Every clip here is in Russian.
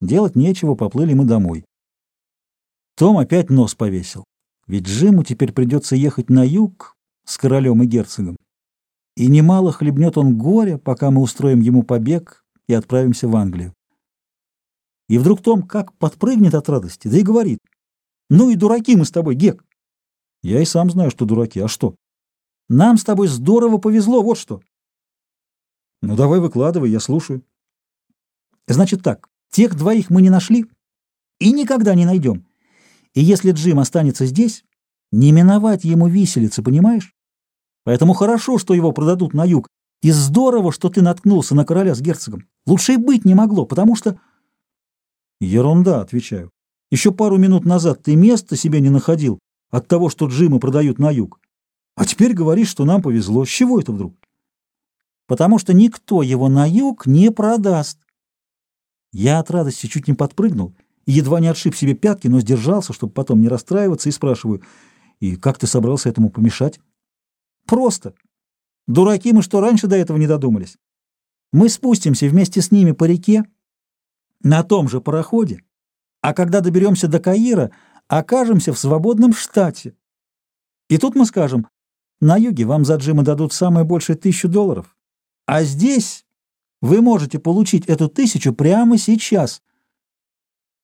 Делать нечего, поплыли мы домой. Том опять нос повесил. Ведь Джиму теперь придется ехать на юг с королем и герцогом. И немало хлебнет он горя, пока мы устроим ему побег и отправимся в Англию. И вдруг Том как подпрыгнет от радости, да и говорит, «Ну и дураки мы с тобой, Гек!» Я и сам знаю, что дураки, а что? Нам с тобой здорово повезло, вот что. Ну давай выкладывай, я слушаю. Значит так, тех двоих мы не нашли и никогда не найдем. И если Джим останется здесь, не миновать ему виселицы, понимаешь? Поэтому хорошо, что его продадут на юг, и здорово, что ты наткнулся на короля с герцогом. Лучше и быть не могло, потому что... Ерунда, отвечаю. Еще пару минут назад ты места себе не находил от того, что Джима продают на юг. А теперь говоришь, что нам повезло. С чего это вдруг? Потому что никто его на юг не продаст. Я от радости чуть не подпрыгнул и едва не отшиб себе пятки, но сдержался, чтобы потом не расстраиваться, и спрашиваю, и как ты собрался этому помешать? Просто. Дураки мы что, раньше до этого не додумались? Мы спустимся вместе с ними по реке, на том же пароходе, а когда доберемся до Каира, окажемся в свободном штате. И тут мы скажем, на юге вам за Джима дадут самое большее тысячу долларов, а здесь вы можете получить эту тысячу прямо сейчас.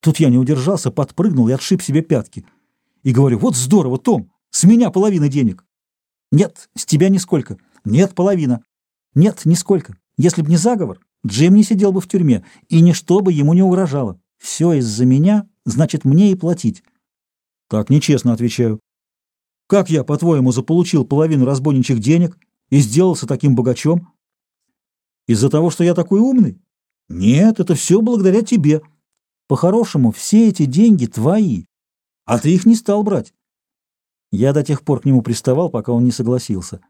Тут я не удержался, подпрыгнул и отшиб себе пятки. И говорю, вот здорово, Том, с меня половина денег. Нет, с тебя нисколько. Нет, половина. Нет, нисколько. Если б не заговор, Джим не сидел бы в тюрьме, и ничто бы ему не угрожало. Все из-за меня, значит, мне и платить. Так нечестно отвечаю. Как я, по-твоему, заполучил половину разбойничьих денег и сделался таким богачом? Из-за того, что я такой умный? Нет, это все благодаря тебе. По-хорошему, все эти деньги твои, а ты их не стал брать. Я до тех пор к нему приставал, пока он не согласился.